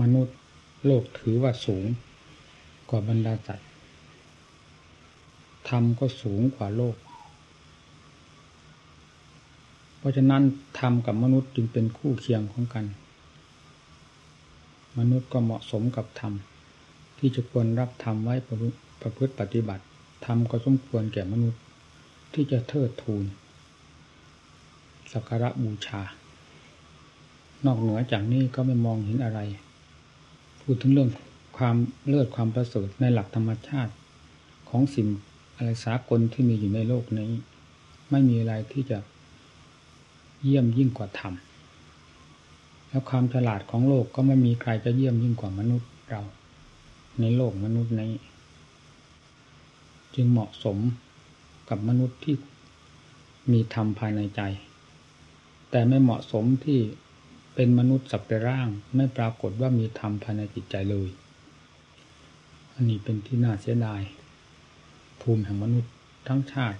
มนุษย์โลกถือว่าสูงกว่าบรรดาสัตว์ธรรมก็สูงกว่าโลก เพราะฉะนั้นธรรมกับมนุษย์จึงเป็นคู่เคียงของกัน มนุษย์ก็เหมาะสมกับธรรมที่จะควรรับธรรมไว้ประพฤติปฏิบัติธรรมก็สมควรแก่มนุษย์ที่จะเทิดทูนสักการะบูชา นอกเหนือจากนี้ก็ไม่มองเห็นอะไร พูดถึงเรื่องความเลิศความประเสริฐในหลักธรรมชาติของสิ่งอะไรสากลที่มีอยู่ในโลกนี้ ไม่มีอะไรที่จะเยี่ยมยิ่งกว่าธรรมแล้วความฉลาดของโลกก็ไม่มีใครจะเยี่ยมยิ่งกว่ามนุษย์เรา ในโลกมนุษย์นี้ จึงเหมาะสมกับมนุษย์ที่มีธรรมภายในใจ แต่ไม่เหมาะสมที่ เป็นมนุษย์สับแต่ร่างไม่ปรากฏว่ามีธรรมภายในจิตใจเลย อันนี้เป็นที่น่าเสียดาย ภูมิแห่งมนุษย์ทั้งชาติ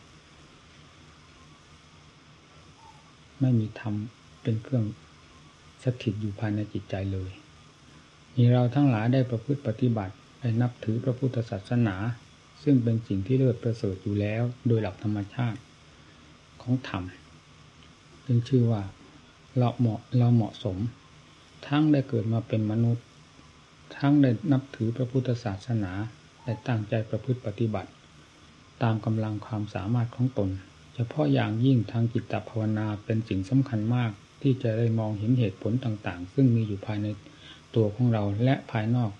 ไม่มีธรรมเป็นเครื่องสถิตอยู่ภายในจิตใจเลยนี่เราทั้งหลายได้ประพฤติปฏิบัติได้นับถือพระพุทธศาสนา ซึ่งเป็นสิ่งที่เลิศประเสริฐอยู่แล้ว โดยหลักธรรมชาติของธรรมจึงชื่อว่า เราเหมาะเราเหมาะสม ทั้งได้เกิดมาเป็นมนุษย์ ทั้งได้นับถือพระพุทธศาสนาได้ตั้งใจประพฤติปฏิบัติ ตามกำลังความสามารถของตน เฉพาะอย่างยิ่งทางจิตตภาวนาเป็นสิ่งสำคัญมากที่จะได้มองเห็นเหตุผลต่างๆ ซึ่งมีอยู่ภายในตัวของเราและภายนอก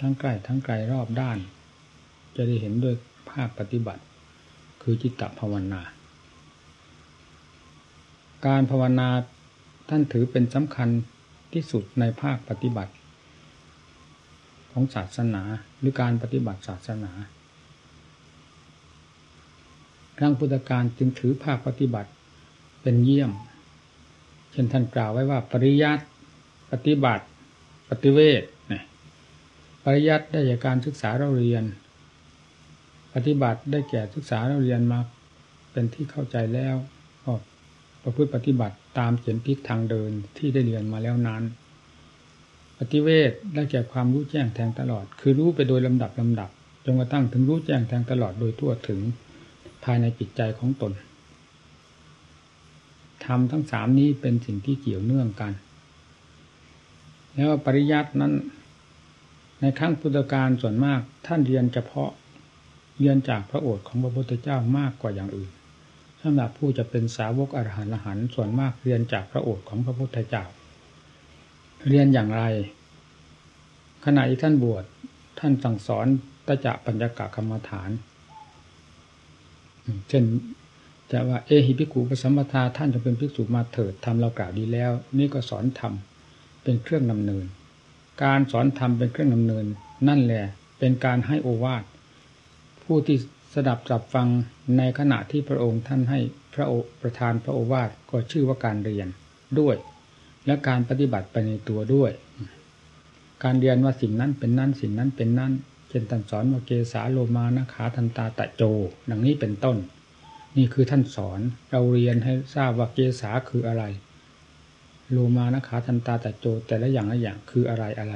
ทั้งใกล้ทั้งไกลรอบด้าน จะได้เห็นด้วยภาคปฏิบัติ คือจิตตภาวนา การภาวนาท่านถือเป็นสำคัญที่สุดในภาคปฏิบัติ ของศาสนาหรือการปฏิบัติศาสนาครั้งพุทธการจึงถือภาคปฏิบัติเป็นเยี่ยม เช่นท่านกล่าวไว้ว่าปริยัติปฏิบัติ ปฏิเวทปริยัติได้จากการศึกษาเราเรียน ปฏิบัติได้แก่ศึกษาเราเรียนมาเป็นที่เข้าใจแล้ว ประพฤติปฏิบัติตามเขียนพิกทางเดินที่ได้เรียนมาแล้วนั้น ปฏิเวทได้แก่ความรู้แจ้งแทงตลอด คือรู้ไปโดยลำดับลำดับจนกระทั่งถึงรู้แจ้งแทงตลอดโดยทั่วถึงภายในจิตใจของตนทำทั้งสามนี้เป็นสิ่งที่เกี่ยวเนื่องกัน แล้วปริยัตินั้น ในครั้งพุทธกาลส่วนมากท่านเรียนเฉพาะเรียนจากพระโอษฐ์ของพระพุทธเจ้ามากกว่าอย่างอื่น สำหรับผู้จะเป็นสาวกอรหันต์หันส่วนมากเรียนจากพระโอษฐ์ของพระพุทธเจ้า เรียนอย่างไร ขณะที่ท่านบวชท่านสั่งสอนตจะปัญญากะกรรมฐาน เช่นจะว่าเอหิภิกขุปสัมปทาท่านจะเป็นภิกษุมาเถิดทำเรากล่าวดีแล้ว นี่ก็สอนธรรมเป็นเครื่องนำเนิน การสอนธรรมเป็นเครื่องนำเนิน นั่นแหละเป็นการให้โอวาทผู้ที่ สดับจับฟังในขณะที่พระองค์ท่านให้พระประธานพระโอวาทก็ชื่อว่าการเรียนด้วย และการปฏิบัติไปในตัวด้วย การเรียนว่าสิ่งนั้นเป็นนั่นสิ่งนั้นเป็นนั่นเช่นท่านสอนว่าเกสาโลมานะขาทันตาตะโจ ดังนี้เป็นต้น นี่คือท่านสอนเราเรียนให้ทราบว่าเกสาคืออะไร โลมานะขาทันตาตะโจ แต่ละอย่างละอย่างคืออะไรอะไร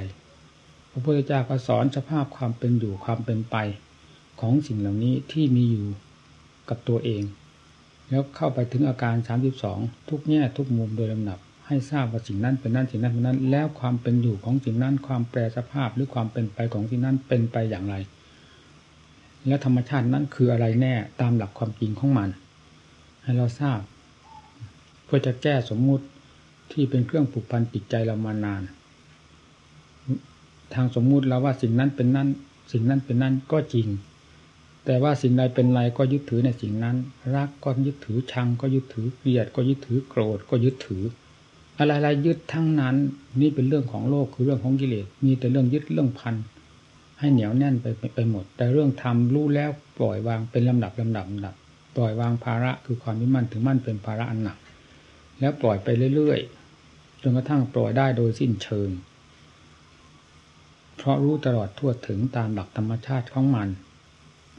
พระพุทธเจ้าก็สอนสภาพความเป็นอยู่ความเป็นไป ของสิ่งเหล่านี้ที่มีอยู่กับตัวเอง แล้วเข้าไปถึงอาการสามสิบสองทุกแง่ทุกมุมโดยลำดับ ให้ทราบว่าสิ่งนั้นเป็นนั่นสิ่งนั้นเป็นนั้น แล้วความเป็นอยู่ของสิ่งนั้นความแปรสภาพหรือความเป็นไปของสิ่งนั้นเป็นไปอย่างไร และธรรมชาตินั้นคืออะไรแน่ตามหลักความจริงของมัน ให้เราทราบ เพื่อจะแก้สมมุติที่เป็นเครื่องผูกพันจิตใจเรามานาน ทางสมมุติเราว่าสิ่งนั้นเป็นนั่นสิ่งนั้นเป็นนั่นก็จริง แต่ว่าสิ่งใดเป็นไรก็ยึดถือในสิ่งนั้น รักก็ยึดถือชังก็ยึดถือเกลียดก็ยึดถือโกรธก็ยึดถือ อะไรๆยึดทั้งนั้น นี่เป็นเรื่องของโลกคือเรื่องของกิเลสมีแต่เรื่องยึดเรื่องพันให้เหนียวแน่นไปไปหมด แต่เรื่องทำรู้แล้วปล่อยวางเป็นลำดับลำดับลำดับ ปล่อยวางภาระคือความมิมั่นถึงมั่นเป็นภาระอันหนัก แล้วปล่อยไปเรื่อยๆจนกระทั่งปล่อยได้โดยสิ้นเชิง เพราะรู้ตลอดทั่วถึงตามหลักธรรมชาติของมัน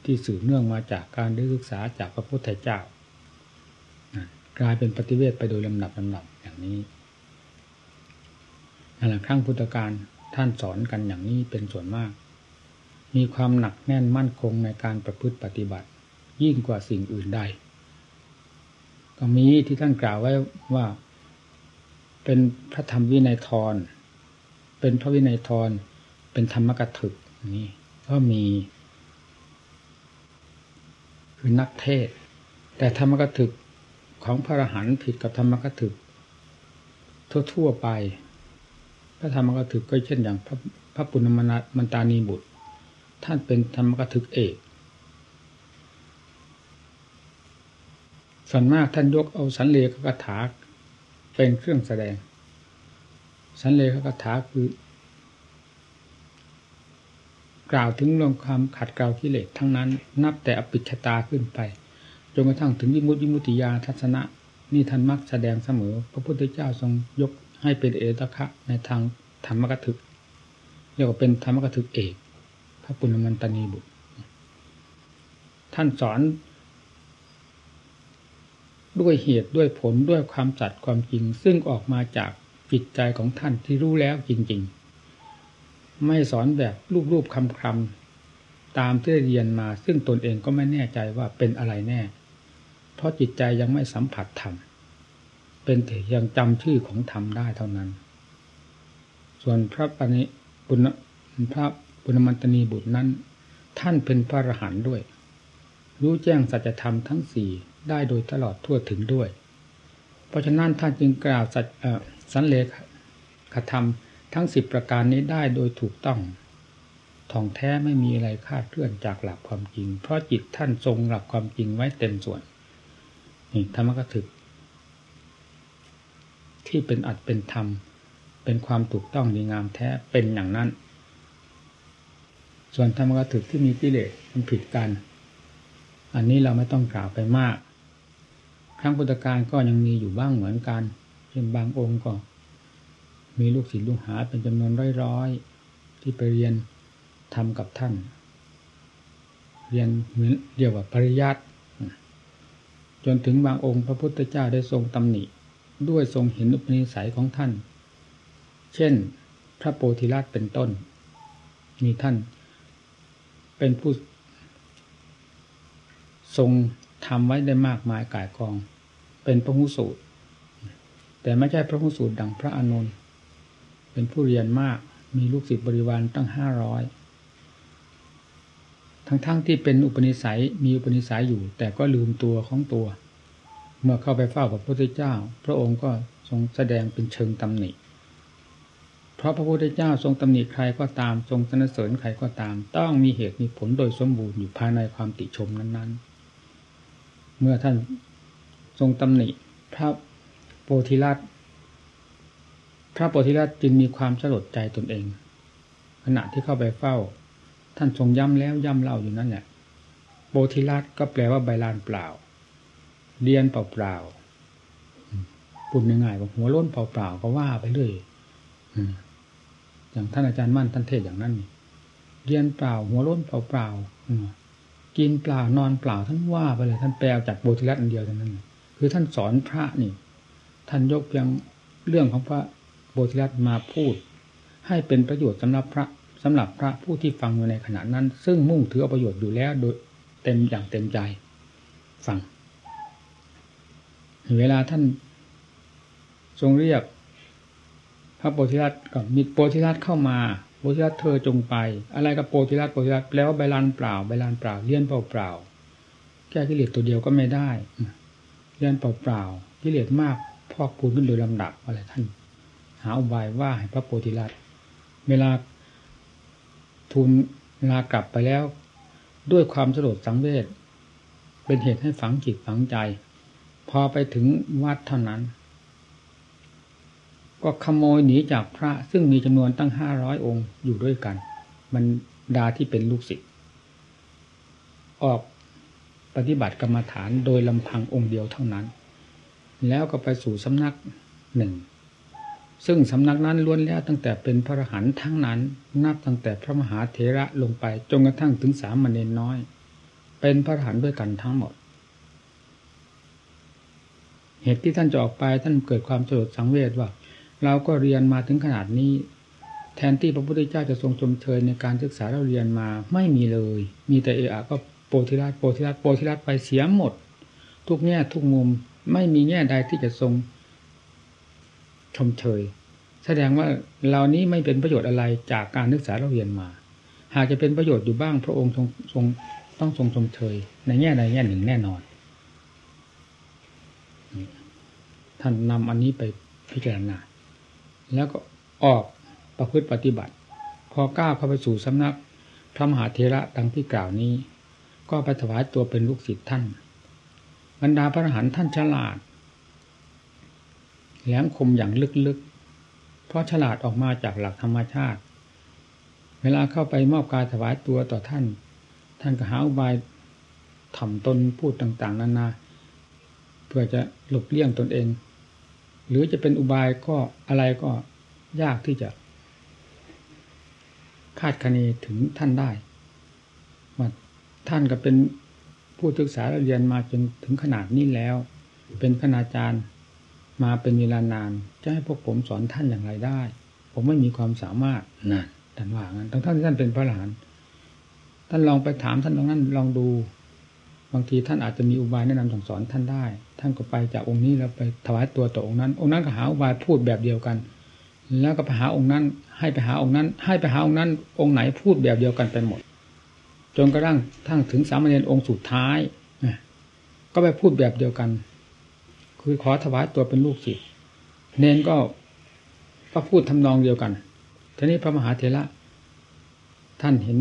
ที่สืบเนื่องมาจากการได้ศึกษาจากพระพุทธเจ้ากลายเป็นปฏิเวทไปโดยลำดับลำดับอย่างนี้นั่นแหละครั้งพุทธการท่านสอนกันอย่างนี้เป็นส่วนมาก มีความหนักแน่นมั่นคงในการประพฤติปฏิบัติ ยิ่งกว่าสิ่งอื่นใด ก็มีที่ท่านกล่าวไว้ว่า เป็นพระธรรมวินัยทร เป็นพระวินัยทร เป็นธรรมกถึกนี่ก็มี คือนักเทศ แต่ธรรมกถึกของพระอรหันต์ผิดกับธรรมกถึก ทั่วๆไป พระธรรมกถึกก็เช่นอย่างพระพระปุณณมันตานีบุตร ท่านเป็นธรรมกถึกเอกส่วนมากท่านยกเอาสันเลขกถาเป็นเครื่องแสดง สันเลขกถาคือ กล่าวถึงเรื่องความขัดเกลากิเลสทั้งนั้น นับแต่อปิชตาขึ้นไปจนกระทั่งถึงวิมุตติมุตติญาทัศนะ นี่ท่านมักแสดงเสมอ พระพุทธเจ้าทรงยกให้เป็นเอตคะในทางธรรมกถึกเรียกว่าเป็นธรรมกถึกเอกพระปุณณมันตนีบุตร ท่านสอน ด้วยเหตุด้วยผลด้วยความจัดความจริง ซึ่งออกมาจากจิตใจของท่านที่รู้แล้วจริง ๆ ไม่สอนแบบรูปๆคำๆตามที่เรียนมา ซึ่งตนเองก็ไม่แน่ใจว่าเป็นอะไรแน่ เพราะจิตใจยังไม่สัมผัสธรรมเป็นแต่ยังจำชื่อของธรรมได้เท่านั้น ส่วนพระปณิบุญพระบุญมันตนีบุตรนั้น ท่านเป็นพระอรหันต์ด้วย รู้แจ้งสัจธรรมทั้งสี่ได้โดยตลอดทั่วถึงด้วย เพราะฉะนั้นท่านจึงกล่าวสัจสันเลขธรรม ทั้งสิบประการนี้ได้โดยถูกต้องท่องแท้ไม่มีอะไรคาดเคลื่อนจากหลักความจริง เพราะจิตท่านทรงหลักความจริงไว้เต็มส่วนนี่ธรรมกถึก ที่เป็นอัดเป็นธรรม เป็นความถูกต้องดีงามแท้เป็นอย่างนั้น ส่วนธรรมกถึกที่มีกิเลสมันผิดกัน อันนี้เราไม่ต้องกล่าวไปมากครั้งพุทธการก็ยังมีอยู่บ้างเหมือนกันเช่นบางองค์ก็ มีลูกศิษย์ลูกหาเป็นจำนวนร้อยๆที่ไปเรียนทำกับท่าน เรียนเหมือนเรียกว่าปริยัติจนถึงบางองค์พระพุทธเจ้าได้ทรงตำหนิด้วยทรงเห็นอุปนิสัยของท่าน เช่น พระโพธิราชเป็นต้น มีท่านเป็นผู้ทรงทำไว้ได้มากมายกายกอง เป็นพระหุสูตร แต่ไม่ใช่พระหุสูตรดังพระอานนท์ เป็นผู้เรียนมากมีลูกศิษย์บริวารตั้งห้าร้อยทั้งๆทที่เป็นอุปนิสัยมีอุปนิสัยอยู่ แต่ก็ลืมตัวของตัว เมื่อเข้าไปเฝ้าพระพุทธเจ้า พระองค์ก็ทรงแสดงเป็นเชิงตำหนิ เพราะพระพุทธเจ้าทรงตำหนิใครก็ตามทรงสนเสริญใครก็ตาม ต้องมีเหตุมีผลโดยสมบูรณ์อยู่ภายในความติชมนั้น ๆ เมื่อท่านทรงตำหนิ พระโพธิลัต พระโพธิลัตจึงมีความสลดใจตนเอง ขณะที่เข้าไปเฝ้า ท่านทรงย้ำแล้วย้ำเล่าอยู่นั่นแหละโบธิรัตก็แปลว่าใบลานเปล่าเรียนเปล่าเปล่าปุ่นง่ายๆว่าหัวล้นเปล่าเปล่าก็ว่าไปเรื่อยอย่างท่านอาจารย์มั่นท่านเทศอย่างนั้นเรียนเปล่า หัวล้นเปล่าเปล่ากินเปล่านอนเปล่า ท่านว่าไปเลยท่านแปลจากโบธิรัตอันเดียวเท่านั้นคือท่านสอนพระนี่ ท่านยกเพียงเรื่องของพระ โบธิรัตมาพูด ให้เป็นประโยชน์สำหรับพระสำหรับพระผู้ที่ฟังอยู่ในขณะนั้น ซึ่งมุ่งถือประโยชน์อยู่แล้วโดยเต็มอย่างเต็มใจฟัง เวลาท่านทรงเรียก พระโพธิรัตก็มีโพธิรัตเข้ามาโพธิรัตเธอจงไป อะไรกับโพธิรัตโพธิรัตแล้วใบลานเปล่าใบลานเปล่าเลี้ยนเปล่าเปล่าแก้กิเลสตัวเดียวก็ไม่ได้เลี้ยนเปล่าเปล่ากิเลสมากพอกพูนขึ้นโดยลำดับอะไรท่าน หาอุบายว่าให้พระโพธิรัตเวลาทูลลากลับไปแล้ว ด้วยความสลดสังเวชเป็นเหตุให้ฝังจิตฝังใจ พอไปถึงวัดเท่านั้น ก็ขโมยหนีจากพระซึ่งมีจำนวนตั้งห้าร้อยองค์อยู่ด้วยกัน มันดาที่เป็นลูกศิษย์ออกปฏิบัติกรรมฐานโดยลำพังองค์เดียวเท่านั้น แล้วก็ไปสู่สำนักหนึ่ง ซึ่งสำนักนั้นล้วนแล้วตั้งแต่เป็นพระอรหันต์ทั้งนั้น นับตั้งแต่พระมหาเถระลงไปจนกระทั่งถึงสามมเณรน้อย เป็นพระอรหันต์ด้วยกันทั้งหมด เหตุที่ท่านจะออกไปท่านเกิดความสลดสังเวชว่า เราก็เรียนมาถึงขนาดนี้ แทนที่พระพุทธเจ้าจะทรงชมเชยในการศึกษาเราเรียนมาไม่มีเลย มีแต่เอะก็โปธิรัตโปธิรัตโปธิรัตไปเสียหมด ทุกแง่ทุกมุมไม่มีแง่ใดที่จะทรง ชมเชย แสดงว่าเหล่านี้ไม่เป็นประโยชน์อะไรจากการศึกษาเราเรียนมา หากจะเป็นประโยชน์อยู่บ้างพระองค์ทรงทรงต้องทรงชมเชย ในแง่ใดแง่หนึ่งแน่นอนท่านนำอันนี้ไปพิจารณา แล้วก็ออกประพฤติปฏิบัติ พอก้าวเข้าไปสู่สำนัก พระมหาเทระดังที่กล่าวนี้ ก็ไปถวายตัวเป็นลูกศิษย์ท่าน บรรดาพระอรหันต์ท่านฉลาด แหลมคมอย่างลึกๆ เพราะฉลาดออกมาจากหลักธรรมชาติ เวลาเข้าไปมอบกายถวายตัวต่อท่าน ท่านก็หาอุบายถ่อมตนพูดต่างๆนานา เพื่อจะหลบเลี่ยงตนเอง หรือจะเป็นอุบายก็อะไรก็ยากที่จะ คาดคะเนถึงท่านได้ว่าท่านก็เป็นผู้ศึกษาเรียนมาจนถึงขนาดนี้แล้ว เป็นคณาจารย์ มาเป็นเวลานาน จะให้พวกผมสอนท่านอย่างไรได้ ผมไม่มีความสามารถนั่นท่านว่างั้นทั้งท่านที่ท่านเป็นพระหลานท่านลองไปถามท่านตรงนั้นลองดู บางทีท่านอาจจะมีอุบายแนะนำสั่งสอนท่านได้ ท่านก็ไปจากองค์นี้แล้วไปถวายตัวต่อองค์นั้น องค์นั้นก็หาอุบายพูดแบบเดียวกัน แล้วก็ไปหาองค์นั้น ให้ไปหาองค์นั้น ให้ไปหาองค์นั้น องค์ไหนพูดแบบเดียวกันไปหมด จนกระทั่งทั้งถึงสามเณรองค์สุดท้ายก็ไปพูดแบบเดียวกัน คือขอถวายตัวเป็นลูกศิษย์เนนก็ก็พูดทำนองเดียวกันทีนี้พระมหาเถระท่านเห็น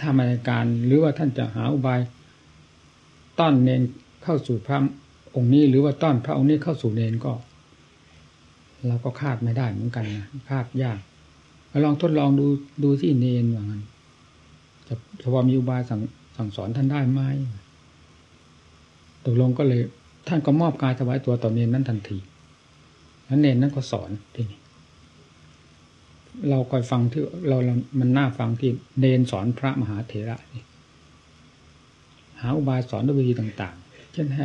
ท่ามาในการ หรือว่าท่านจะหาอุบาย ต้อนเนนเข้าสู่พระองค์นี้ หรือว่าต้อนพระองค์นี้เข้าสู่เนนก็เราก็คาดไม่ได้เหมือนกันนะคาดยากลองทดลองดูดูที่เนนว่างั้นจะจะมีอุบายสั่งสั่งสอนท่านได้ไหมตกลงก็เลย ท่านก็มอบกายถวายตัวต่อเนนนั้นทันทีแล้วเนนนั้นก็สอนทีนี้เราคอยฟังที่เรามันน่าฟังที่เนนสอนพระมหาเถระนี่หาอุบายสอนด้วยวิธีต่างๆ เช่นให้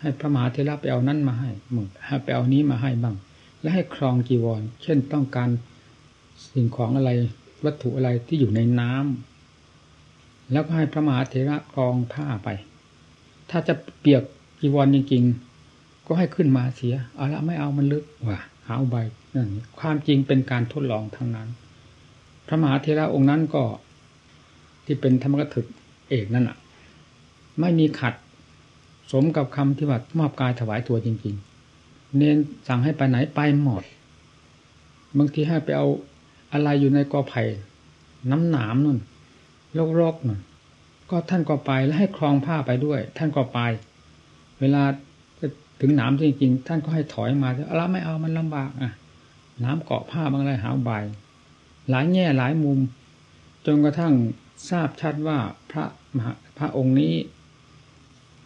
ให้พระมหาเถระไปเอานั้นมาให้มึงให้ไปเอานี้มาให้บ้าง และให้ครองจีวร เช่นต้องการสิ่งของอะไรวัตถุอะไรที่อยู่ในน้ำแล้วก็ให้พระมหาเถระครองผ้าไป ถ้าจะเปียก จีวรจริงๆ ก็ให้ขึ้นมาเสีย เอาละไม่เอามันลึกว่ะหาอุบายนั่นความจริงเป็นการทดลองทั้งนั้น พระมหาเทระองค์นั้นก็ ที่เป็นธรรมกถึกเอกนั่นอะ ไม่มีขัด สมกับคำที่ว่ามอบกายถวายตัวจริง ๆ เน้นสั่งให้ไปไหนไปหมดบางทีให้ไปเอาอะไรอยู่ในกอไผ่น้ำหนามนั่นโรกๆนั่นก็ท่านก็ไปแล้วให้คลองผ้าไปด้วย ท่านก็ไป เวลาถึงหนามจริงๆท่านก็ให้ถอยมาเอาไม่เอามันลำบากอะน้ำเกาะผ้าบางอะไรหาใบหลายแง่หลายมุม จนกระทั่งทราบชัดว่าพระมหาพระองค์นี้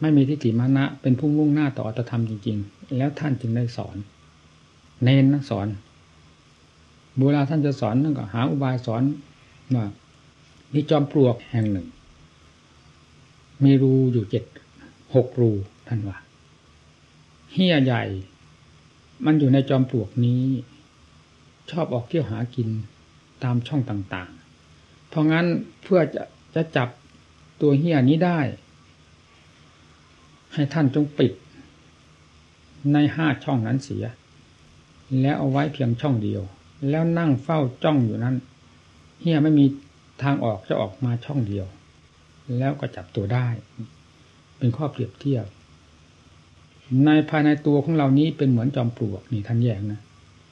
ไม่มีทิฏฐิมานะ เป็นผู้มุ่งหน้าต่ออัตธรรมจริง ๆ แล้วท่านจึงได้สอน เน้นนะสอนเวลาท่านจะสอนท่นก็หาอุบายสอนว่ามีจอมปลวกแห่งหนึ่ง มีรูอยู่เจ็ดหกรู ท่านว่าเฮียใหญ่ มันอยู่ในจอมปลวกนี้ ชอบออกเที่ยวหากินตามช่องต่างๆ เพราะงั้นเพื่อจะจะจับตัวเฮียนี้ได้ ให้ท่านจงปิด ในห้าช่องนั้นเสีย แล้วเอาไว้เพียงช่องเดียว แล้วนั่งเฝ้าจ้องอยู่นั้นเฮียไม่มีทางออกจะออกมาช่องเดียว แล้วก็จับตัวได้ เป็นข้อเปรียบเทียบ ในภายในตัวของเรานี้เป็นเหมือนจอมปลวกนี่ท่านแยกนะ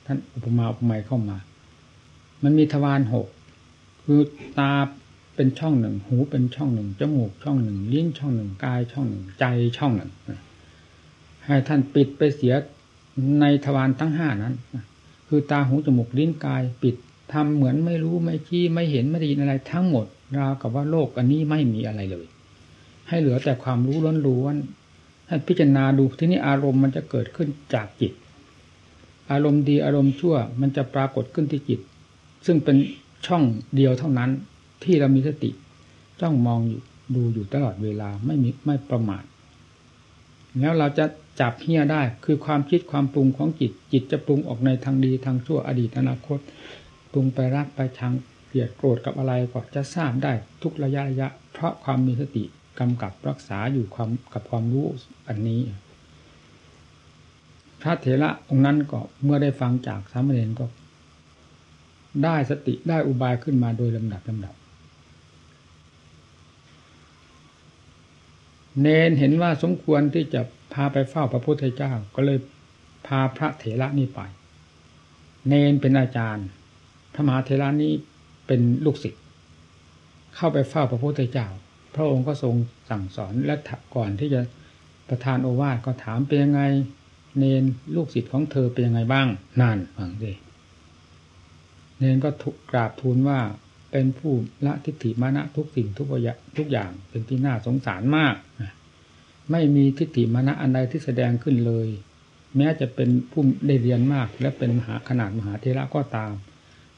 ท่านอุปมาอุปไมยเข้ามา มันมีทวารหกคือตาเป็นช่องหนึ่ง หูเป็นช่องหนึ่งจมูกช่องหนึ่งลิ้นช่องหนึ่งกายช่องหนึ่งใจช่องหนึ่งให้ท่านปิดไปเสียในทวารทั้งห้านั้น คือตาหูจมูกลิ้นกายปิดทำเหมือนไม่รู้ไม่ชี้ไม่เห็นไม่ได้ยินอะไรทั้งหมดราวกับว่าโลกอันนี้ไม่มีอะไรเลย ให้เหลือแต่ความรู้ล้วน ให้พิจารณาดูที่นี้อารมณ์มันจะเกิดขึ้นจากจิต อารมณ์ดีอารมณ์ชั่ว มันจะปรากฏขึ้นที่จิต ซึ่งเป็นช่องเดียวเท่านั้นที่เรามีสติจ้องมองอยู่ดูอยู่ตลอดเวลาไม่มีไม่ประมาทแล้วเราจะจับเฮี้ยได้คือความคิดความปรุงของจิต จิตจะปรุงออกในทางดีทางชั่วอดีตอนาคตปรุงไปรักไปชังเกลียดโกรธกับอะไรก็จะทราบได้ทุกระยะระยะ เพราะความมีสติ กำกับรักษาอยู่ความกับความรู้อันนี้ พระเถระองค์นั้นก็เมื่อได้ฟังจากสามเณรก็ ได้สติได้อุบายขึ้นมาโดยลำดับลำดับ เนนเห็นว่าสมควรที่จะพาไปเฝ้าพระพุทธเจ้าก็เลยพาพระเถระนี่ไป เนนเป็นอาจารย์ พระมหาเถระนี้เป็นลูกศิษย์เข้าไปเฝ้าพระพุทธเจ้า พระองค์ก็ทรงสั่งสอนและก่อนที่จะประทานโอวาทก็ถามเป็นยังไง เนนลูกศิษย์ของเธอเป็นยังไงบ้างนั่นฟังดิเนนก็ถูกกราบทูลว่าเป็นผู้ละทิฏฐิมานะทุกสิ่งทุกอย่างทุกอย่างเป็นที่น่าสงสารมากไม่มีทิฏฐิมานะอันใดที่แสดงขึ้นเลย แม้จะเป็นผู้ได้เรียนมาก และเป็นมหาขนาดมหาเทระก็ตาม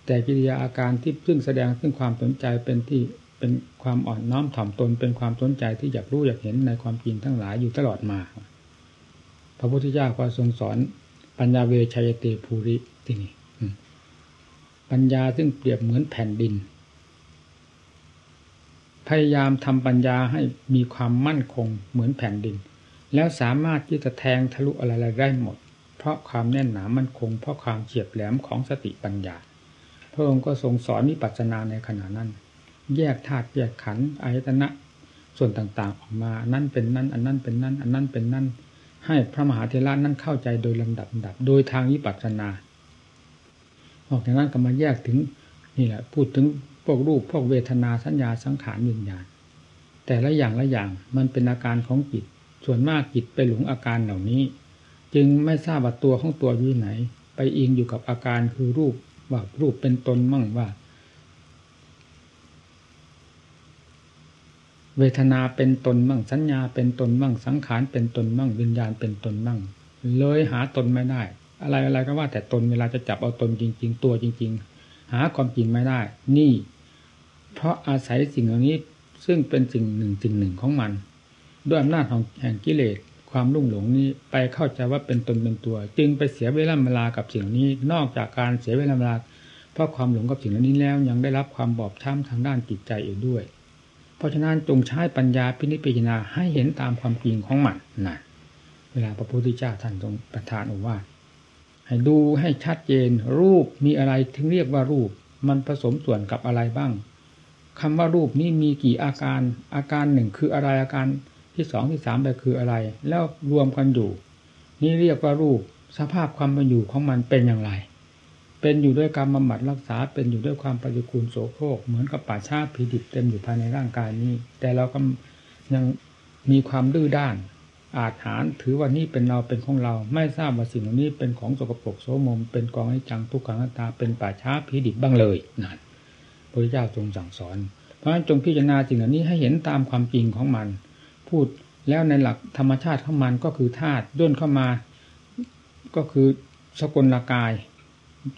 แต่กิริยาอาการที่ซึ่งแสดงซึ่งความสนใจเป็นที่ เป็นความอ่อนน้อมถ่อมตนเป็นความสนใจที่อยากรู้อยากเห็นในความจริงทั้งหลายอยู่ตลอดมา พระพุทธเจ้าก็ทรงสอนปัญญาเวชัยเตภูริที่นี่ปัญญาซึ่งเปรียบเหมือนแผ่นดิน พยายามทำปัญญาให้มีความมั่นคงเหมือนแผ่นดิน แล้วสามารถที่จะแทงทะลุอะไรได้หมด เพราะความแน่นหนามั่นคง เพราะความเฉียบแหลมของสติปัญญา พระองค์ก็ทรงสอนวิปัสสนาในขณะนั้น แยกธาตุแยกขันธ์อายตนะ ส่วนต่างๆออกมานั่นเป็นนั่น อันนั้นเป็นนั่น อันนั้นเป็นนั่น ให้พระมหาเทระนั้นเข้าใจโดยลำดับดับ โดยทางวิปัสสนาออกจากนั้นก็มาแยกถึงนี่แหละ พูดถึงพวกรูปพวกเวทนาสัญญาสังขารวิญญาณแต่ละอย่างละอย่างมันเป็นอาการของจิต ส่วนมากจิตไปหลงอาการเหล่านี้ จึงไม่ทราบว่าตัวของตัวอยู่ไหน ไปอิงอยู่กับอาการคือรูปว่ารูปเป็นตนมั่งว่า เวทนาเป็นตนมั่งสัญญาเป็นตนมั่งสังขารเป็นตนมั่งวิญญาณเป็นตนมั่งเลยหาตนไม่ได้ อะไรอะไรก็ว่าแต่ตนเวลาจะจับเอาตนจริง ๆ ตัวจริง ๆ หาความจริงไม่ได้ นี่ เพราะอาศัยสิ่งเหล่านี้ซึ่งเป็นสิ่งหนึ่งสิ่งหนึ่งของมัน ด้วยอำนาจของแห่งกิเลสความรุ่งหลงนี้ไปเข้าใจว่าเป็นตนเป็นตัว จึงไปเสียเวลาเวลากับสิ่งนี้ นอกจากการเสียเวลาเวลาเพราะความหลงกับสิ่งเหล่านี้แล้วยังได้รับความบอบช้ำทางด้านจิตใจอีกด้วย เพราะฉะนั้นจงใช้ปัญญาพินิจพิจารณาให้เห็นตามความจริงของมันนะเวลาพระพุทธเจ้าท่านทรงประทานอว่า ให้ดูให้ชัดเจน รูปมีอะไรถึงเรียกว่ารูป มันผสมส่วนกับอะไรบ้างคำว่ารูปนี้มีกี่อาการ อาการหนึ่งคืออะไรอาการที่สองที่สามไปคืออะไร แล้วรวมกันอยู่ นี่เรียกว่ารูปสภาพความเป็นอยู่ของมันเป็นอย่างไร เป็นอยู่ด้วยการบำบัดรักษา เป็นอยู่ด้วยความปฏิกูลโสโครกเหมือนกับป่าชาผีดิบเต็มอยู่ภายในร่างกายนี้ แต่เราก็ยังมีความดื้อด้าน อาจหารถือว่านี่เป็นเราเป็นของเรา ไม่ทราบว่าสิ่งเหล่านี้เป็นของสกปรกโสมม เป็นกองให้จังทุกขังตาเป็นป่าช้าผีดิบบ้างเลยนั่นพระเจ้าทรงสั่งสอน เพราะฉะนั้นจงพิจารณาสิ่งเหล่านี้ให้เห็นตามความจริงของมัน พูดแล้วในหลักธรรมชาติของมันก็คือธาตุด้นเข้ามา ก็คือสกลกาย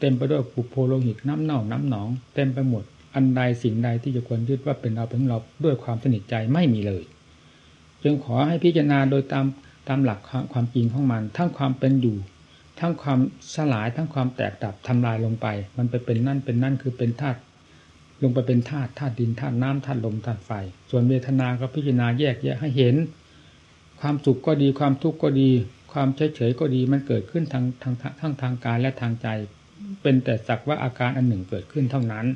เต็มไปด้วยปุโพโลหิตน้ำเน่าน้ำหนอง เต็มไปหมด อันใดสิ่งใดที่จะควรยึดว่าเป็นเราเป็นเราด้วยความสนิทใจไม่มีเลย จึงขอให้พิจารณาโดยตามตามหลักความจริงของมัน ทั้งความเป็นอยู่ ทั้งความสลายทั้งความแตกดับทำลายลงไป มันไปเป็นนั่นเป็นนั่นคือเป็นธาตุลงไปเป็นธาตุธาตุดินธาตุน้ำธาตุลมธาตุไฟ ส่วนเวทนาก็พิจารณาแยกแยะให้เห็น ความสุขก็ดีความทุกข์ก็ดี ความเฉยเฉยก็ดีมันเกิดขึ้นทางทางทั้งทางกายและทางใจ เป็นแต่สักว่าอาการอันหนึ่งเกิดขึ้นเท่านั้น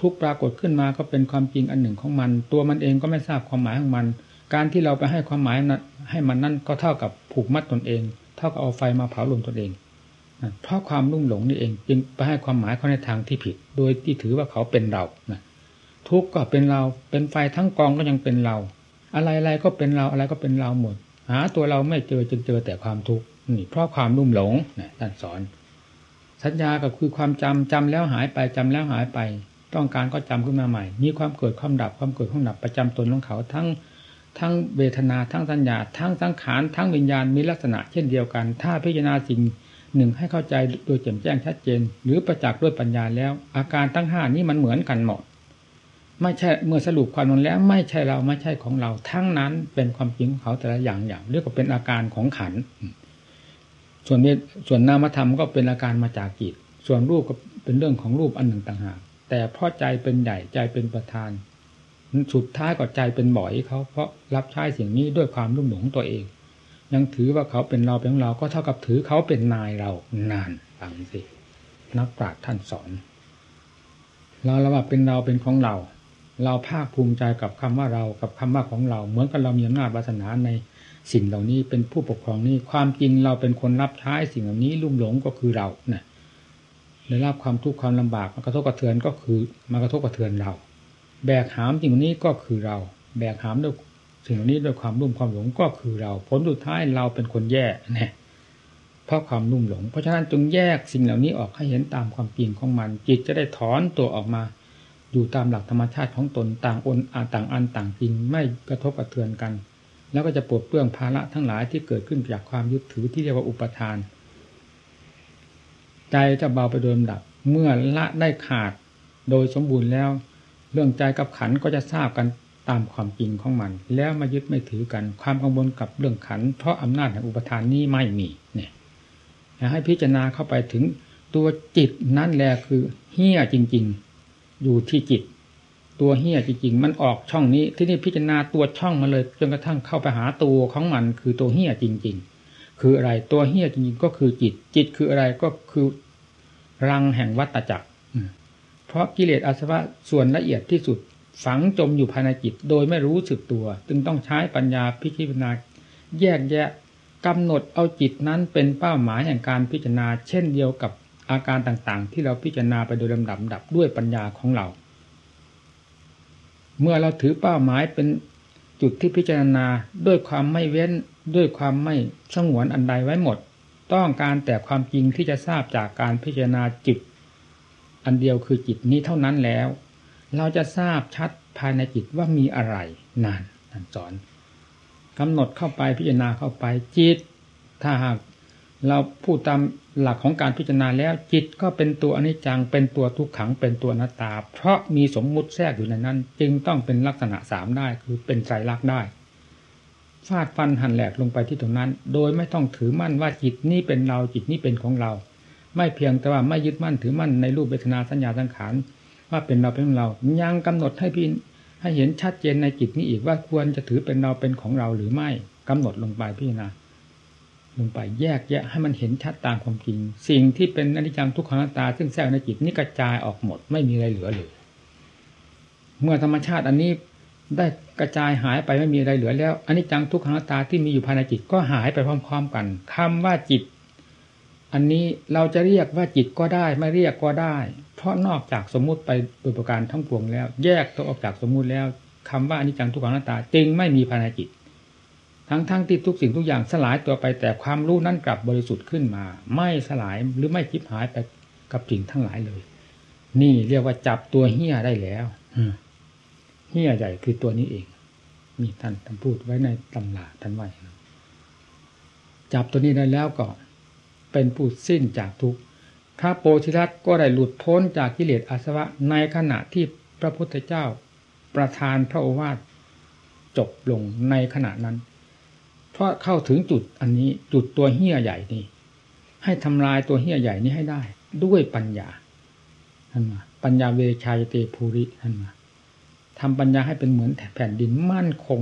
ทุกปรากฏขึ้นมาก็เป็นความจริงอันหนึ่งของมัน ตัวมันเองก็ไม่ทราบความหมายของมัน การที่เราไปให้ความหมายให้มันนั่นก็เท่ากับผูกมัดตนเอง เท่ากับเอาไฟมาเผาลมตนเองเพราะความรุ่มหลงนี่เอง จึงไปให้ความหมายเขาในทางที่ผิด โดยที่ถือว่าเขาเป็นเรานะทุกข์ก็เป็นเราเป็นไฟทั้งกองก็ยังเป็นเรา อะไรๆก็เป็นเราอะไรก็เป็นเราหมด หาตัวเราไม่เจอจึงเจอแต่ความทุกข์นี่เพราะความรุ่มหลงนะท่านสอน สัญญาก็คือความจำจำแล้วหายไปจำแล้วหายไป ต้องการก็จำขึ้นมาใหม่ มีความเกิดความดับความเกิดความดับประจำตนของเขาทั้งทั้งเวทนาทั้งสัญญา ทั้งสังขารทั้งวิญญาณมีลักษณะเช่นเดียวกัน ถ้าพิจารณาสิ่งหนึ่งให้เข้าใจโดยแจ่มแจ้งชัดเจน หรือประจักษ์ด้วยปัญญาแล้ว อาการทั้งห้านี้มันเหมือนกันหมดไม่ใช่เมื่อสรุปความนั้นแล้วไม่ใช่เราไม่ใช่ของเรา ทั้งนั้นเป็นความจริงของเขาแต่ละอย่างอย่างเรียกว่าเป็นอาการของขัน ส่วนนี้ส่วนนามธรรมก็เป็นอาการมาจากจิต ส่วนรูปก็เป็นเรื่องของรูปอันหนึ่งต่างหาก แต่เพราะใจเป็นใหญ่ใจเป็นประธาน สุดท้ายก็ใจเป็นบ่อยเขาเพราะรับใช้สิ่งนี้ด้วยความรุ่มหลงตัวเอง ยังถือว่าเขาเป็นเราเป็นของเรา ก็เท่ากับถือเขาเป็นนายเรานานฟังสิ นักปราชญ์ท่านสอน เราละว่าเป็นเราเป็นของเรา เราภาคภูมิใจกับคำว่าเรา กับคำว่าของเรา เหมือนกับเรามีอำนาจวาสนาใน สิ่งเหล่านี้เป็นผู้ปกครองนี่ความจริงเราเป็นคนรับใช้สิ่งเหล่านี้ลุ่มหลงก็คือเราเนี่ยได้รับความทุกข์ความลำบากมากระทบกระเทือนก็คือมากระทบกระเทือนเรา แบกหามสิ่งนี้ก็คือเรา แบกหามด้วยสิ่งเหล่านี้ด้วยความรุ่มความหลงก็คือเรา ผลสุดท้ายเราเป็นคนแย่เนี่ยเพราะความรุ่มหลง เพราะฉะนั้นจงแยกสิ่งเหล่านี้ออกให้เห็นตามความจริงของมัน จิตจะได้ถอนตัวออกมา อยู่ตามหลักธรรมชาติของตนต่างอนต่างอันต่างจริงไม่กระทบกระเทือนกัน แล้วก็จะปลดเปลื้องภาระทั้งหลายที่เกิดขึ้นจากความยึดถือที่เรียกว่าอุปทาน ใจจะเบาไปโดยลำดับ เมื่อละได้ขาดโดยสมบูรณ์แล้ว เรื่องใจกับขันก็จะทราบกันตามความจริงของมัน แล้วมายึดไม่ถือกัน ความกังวลกับเรื่องขัน เพราะอำนาจแห่งอุปทานนี้ไม่มีเนี่ยให้พิจารณาเข้าไปถึงตัวจิตนั่นแหละคือเฮี้ยจริง ๆ อยู่ที่จิต ตัวเฮี้ยจริงๆ มันออกช่องนี้ ที่นี่พิจารณาตัวช่องมาเลยจนกระทั่งเข้าไปหาตัวของมันคือตัวเฮี้ยจริง ๆ คืออะไรตัวเฮี้ยจริงๆ ก็คือจิต จิตคืออะไรก็คือรังแห่งวัตจักร เพราะกิเลสอาสวะส่วนละเอียดที่สุดฝังจมอยู่ภายในจิตโดยไม่รู้สึกตัว จึงต้องใช้ปัญญาพิจารณาแยกแยะกำหนดเอาจิตนั้นเป็นเป้าหมายแห่งการพิจารณา เช่นเดียวกับอาการต่างๆ ที่เราพิจารณาไปโดยลำดับดับด้วยปัญญาของเรา เมื่อเราถือเป้าหมายเป็นจุดที่พิจารณาด้วยความไม่เว้นด้วยความไม่สงวนอันใดไว้หมด ต้องการแต่ความจริงที่จะทราบจากการพิจารณาจิต อันเดียวคือจิตนี้เท่านั้นแล้ว เราจะทราบชัดภายในจิตว่ามีอะไรนานท่นสอนกำหนดเข้าไปพิจารณาเข้าไปจิต ถ้าหาก เราพูดตามหลักของการพิจารณาแล้วจิตก็เป็นตัวอนิจจังเป็นตัวทุกขังเป็นตัวนัตตา เพราะมีสมมุติแทรกอยู่ในนั้น จึงต้องเป็นลักษณะสามได้คือเป็นใจรักได้ฟาดฟันหันแหลกลงไปที่ตรงนั้น โดยไม่ต้องถือมั่นว่าจิตนี้เป็นเราจิตนี้เป็นของเรา ไม่เพียงแต่ว่าไม่ยึดมั่นถือมั่นในรูปเวทนาสัญญาสังขารว่าเป็นเราเป็นของเรา ยังกำหนดให้พี่ให้เห็นชัดเจนในจิตนี้อีกว่าควรจะถือเป็นเราเป็นของเราหรือไม่กำหนดลงไปพี่นา ลงไปแยกแยะให้มันเห็นชัดตามความจริง สิ่งที่เป็นอนิจจังทุกขังตา ซึ่งแทรกในจิตนี้กระจายออกหมดไม่มีอะไรเหลือเลย เมื่อธรรมชาติอันนี้ได้กระจายหายไปไม่มีอะไรเหลือแล้วอนนี้จังทุกขังตาที่มีอยู่ภายในจิตก็หายไปพร้อม ๆ กันคำว่าจิต อันนี้เราจะเรียกว่าจิตก็ได้ไม่เรียกก็ได้ เพราะนอกจากสมมุติไปโดยประการทั้งปวงแล้ว แยกตัวออกจากสมมุติแล้วคำว่าอนิจจังทุกขังตา จึงไม่มีภายในจิต ทั้งๆทที่ทุกสิ่งทุกอย่างสลายตัวไปแต่ความรู้นั้นกลับบริสุทธิ์ขึ้นมา ไม่สลายหรือไม่จิบหายไปกับสิ่งทั้งหลายเลย นี่เรียกว่าจับตัวเฮี้ยได้แล้วเหี้ยใหญ่คือตัวนี้เองมีท่านท่านพูดไว้ในตำราท่านไว้จับตัวนี้ได้แล้วก็เป็นผู้สิ้นจากทุกข์พระโพธิรัตก็ได้หลุดพ้นจากกิเลสอาสวะในขณะที่พระพุทธเจ้าประทานพระโอวาทจบลงในขณะนั้น เพราะเข้าถึงจุดอันนี้จุดตัวเหี้ยใหญ่นี้ให้ทำลายตัวเหี้ยใหญ่นี้ให้ได้ ด้วยปัญญาท่านมาปัญญาเวชายเตภูริท่านมาทำปัญญาให้เป็นเหมือนแผ่นดินมั่นคง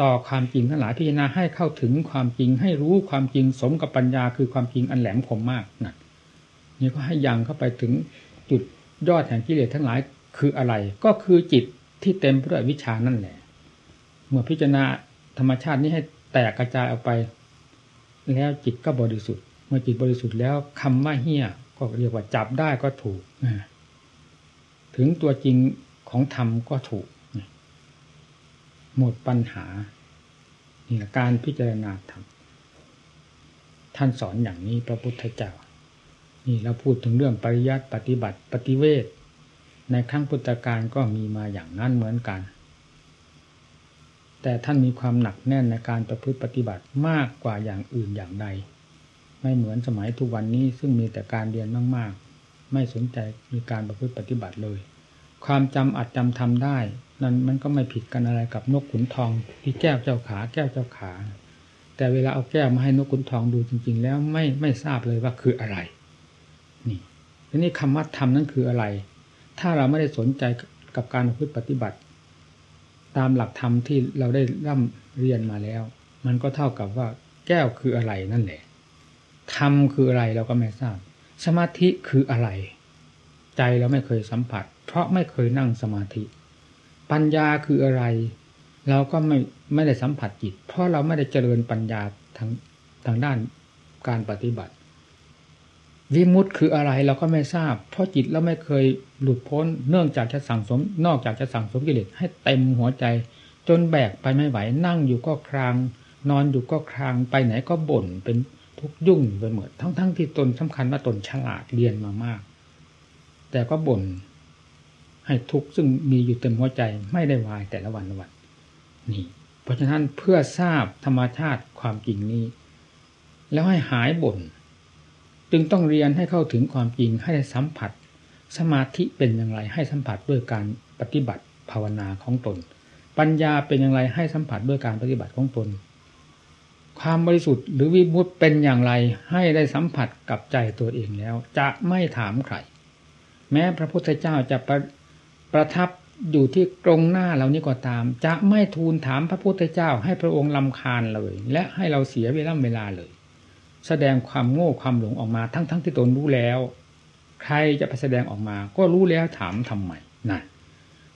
ต่อความจริงทั้งหลายพิจารณาให้เข้าถึงความจริงให้รู้ความจริงสมกับปัญญาคือความจริงอันแหลมคมมากนะนี่ก็ให้ยังเข้าไปถึงจุดยอดแห่งกิเลสทั้งหลายคืออะไร ก็คือจิตที่เต็มไปด้วยวิชานั่นแหละ เมื่อพิจารณาธรรมชาตินี้ให้ แตกกระจายออกไป แล้วจิตก็บริสุทธิ์ เมื่อจิตบริสุทธิ์แล้วคำว่าเฮี้ยก็เรียกว่าจับได้ก็ถูกถึงตัวจริงของธรรมก็ถูก หมดปัญหานี่การพิจารณาธรรมท่านสอนอย่างนี้พระพุทธเจ้า นี่เราพูดถึงเรื่องปริยัติปฏิบัติปฏิเวทในครั้งพุทธกาลก็มีมาอย่างนั้นเหมือนกัน แต่ท่านมีความหนักแน่นในการประพฤติปฏิบัติมากกว่าอย่างอื่นอย่างใด ไม่เหมือนสมัยทุกวันนี้ซึ่งมีแต่การเรียนมากๆ ไม่สนใจมีการประพฤติปฏิบัติเลย ความจำอัดจำทำได้ นั้นมันก็ไม่ผิดกันอะไรกับนกขุนทองที่แก้วเจ้าขาแก้วเจ้าขา แต่เวลาเอาแก้วมาให้นกขุนทองดูจริง ๆ แล้วไม่ไม่ทราบเลยว่าคืออะไร นี่ทีนี้คำว่าธรรมนั้นคืออะไร ถ้าเราไม่ได้สนใจกับการประพฤติปฏิบัติ ตามหลักธรรมที่เราได้ร่ำเรียนมาแล้ว มันก็เท่ากับว่าแก้วคืออะไรนั่นแหละธรรมคืออะไรเราก็ไม่ทราบ สมาธิคืออะไร ใจเราไม่เคยสัมผัส เพราะไม่เคยนั่งสมาธิ ปัญญาคืออะไร เราก็ไม่ไม่ได้สัมผัสจิต เพราะเราไม่ได้เจริญปัญญาทางทางด้านการปฏิบัติ วิมุตคืออะไรเราก็ไม่ทราบ เพราะจิตเราไม่เคยหลุดพ้น เนื่องจากจะสั่งสม นอกจากจะสั่งสมกิเลสให้เต็มหัวใจ จนแบกไปไม่ไหวนั่งอยู่ก็คราง นอนอยู่ก็ครางไปไหนก็บ่นเป็นทุกข์ยุ่งไปหมดทั้งๆทที่ตนสำคัญว่าตนฉลาดเรียนมามาก แต่ก็บ่นให้ทุกข์ซึ่งมีอยู่เต็มหัวใจไม่ได้วายแต่ละวันละวันนี่ เพราะฉะนั้นเพื่อทราบธรรมชาติความจริงนี้ แล้วให้หายบ่น จึงต้องเรียนให้เข้าถึงความจริงให้ได้สัมผัส สมาธิเป็นอย่างไรให้สัมผัสด้วยการปฏิบัติภาวนาของตน ปัญญาเป็นอย่างไรให้สัมผัสด้วยการปฏิบัติของตน ความบริสุทธิ์หรือวิมุตเป็นอย่างไรให้ได้สัมผัสกับใจตัวเองแล้ว จะไม่ถามใครแม้พระพุทธเจ้าจะประประทับอยู่ที่ตรงหน้าเรานี้ก็ตาม จะไม่ทูลถามพระพุทธเจ้าให้พระองค์ลำคาญเลย และให้เราเสียเวลาเวลาเลย แสดงความโง่ความหลงออกมา ทั้งๆทที่ตนรู้แล้ว ใครจะไปแสดงออกมา ก็รู้แล้วถามทำไมนั่น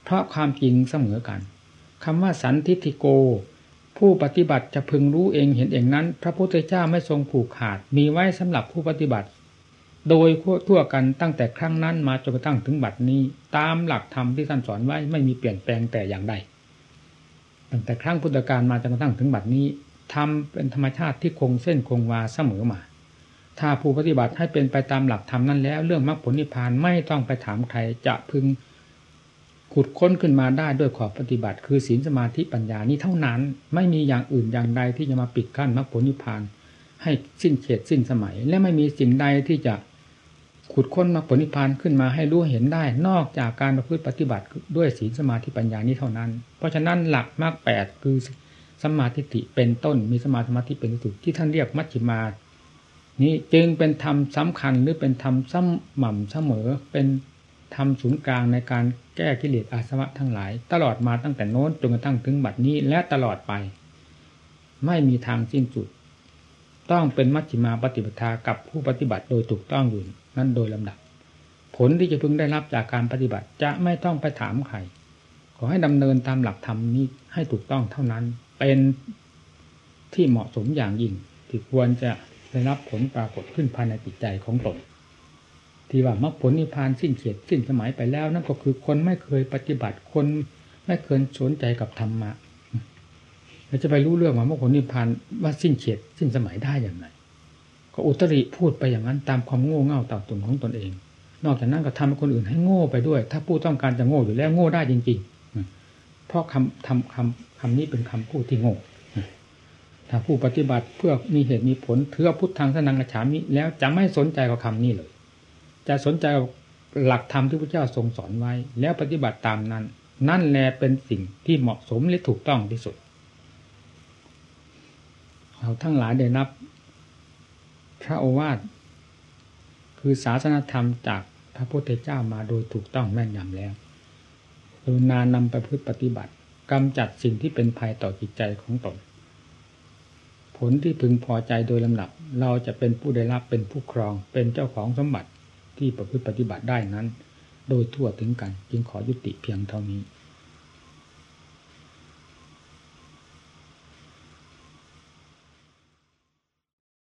เพราะความจริงเสมอกันคำว่าสันทิติโก ผู้ปฏิบัติจะพึงรู้เองเห็นเองนั้น พระพุทธเจ้าไม่ทรงผูกขาด มีไว้สำหรับผู้ปฏิบัติ โดยทั่วกันตั้งแต่ครั้งนั้นมาจนกระทั่งถึงบัดนี้ ตามหลักธรรมที่ท่านสอนไว้ไม่มีเปลี่ยนแปลงแต่อย่างใดตั้งแต่ครั้งพุทธกาลมาจนกระทั่งถึงบัดนี้ ทำเป็นธรรมชาติที่คงเส้นคงวาเสมอมา ถ้าผู้ปฏิบัติให้เป็นไปตามหลักธรรมนั้นแล้ว เรื่องมรรคผลนิพพานไม่ต้องไปถามใครจะพึงขุดค้นขึ้นมาได้ด้วยขอบปฏิบัติ คือศีลสมาธิปัญญานี้เท่านั้น ไม่มีอย่างอื่นอย่างใดที่จะมาปิดกั้นมรรคผลนิพพาน ให้สิ้นเขตสิ้นสมัย และไม่มีสิ่งใดที่จะขุดค้นมรรคผลนิพพานขึ้นมาให้รู้เห็นได้ นอกจากการประพฤติปฏิบัติด้วยศีลสมาธิปัญญานี้เท่านั้น เพราะฉะนั้นหลักมรรคแปดคือ สมาธิิเป็นต้น มีสมาสมาธิเป็นสุดที่ท่านเรียกมัชฌิมา นี้จึงเป็นธรรมสำคัญหรือเป็นธรรมสม่ำเสมอ เป็นทำศูนย์กลางในการแก้กิเลสอาสวะทั้งหลาย ตลอดมาตั้งแต่โน้นจนกระทั่งถึงบัดนี้และตลอดไป ไม่มีทางสิ้นสุด ต้องเป็นมัชฌิมาปฏิปทากับผู้ปฏิบัติโดยถูกต้องอยู่นั้นโดยลำดับ ผลที่จะพึงได้รับจากการปฏิบัติจะไม่ต้องไปถามใครขอให้ดำเนินตามหลักธรรมนี้ให้ถูกต้องเท่านั้น เป็นที่เหมาะสมอย่างยิ่งที่ควรจะได้รับผลปรากฏขึ้นภายในจิตใจของตนที่ว่ามรรคผลนิพพานสิ้นเขียดสิ้นสมัยไปแล้ว นั่นก็คือคนไม่เคยปฏิบัติคนไม่เคยสนใจกับธรรมะเราจะไปรู้เรื่องว่ามรรคผลนิพพานว่าสิ้นเขียดสิ้นสมัยได้อย่างไรก็อุตริพูดไปอย่างนั้นตามความโง่เง่าต่าตุนของตนเอง นอกจากนั้นก็ทำให้คนอื่นให้โง่ไปด้วย ถ้าผู้ต้องการจะโง่อยู่แล้วโง่ได้จริง ๆ เพราะคำทำคำ คำนี้เป็นคำพูดที่โง่ถ้าผู้ปฏิบัติเพื่อมีเหตุมีผลเทือพุทธังสนังกระฉามิแล้วจะไม่สนใจกับคำนี้เลย จะสนใจหลักธรรมที่พระเจ้าทรงสอนไว้ แล้วปฏิบัติตามนั้น นั่นแหละเป็นสิ่งที่เหมาะสมและถูกต้องที่สุด เราทั้งหลายได้นับ พระโอวาทคือศาสนธรรมจากพระพุทธเจ้ามาโดยถูกต้องแม่นยำแล้วรุณานำไปพึ่ปฏิบัติ กำจัดสิ่งที่เป็นภัยต่อจิตใจของตน ผลที่พึงพอใจโดยลำดับ เราจะเป็นผู้ได้รับเป็นผู้ครองเป็นเจ้าของสมบัติที่ประพฤติปฏิบัติได้นั้น โดยทั่วถึงกันจึงขอยุติเพียงเท่านี้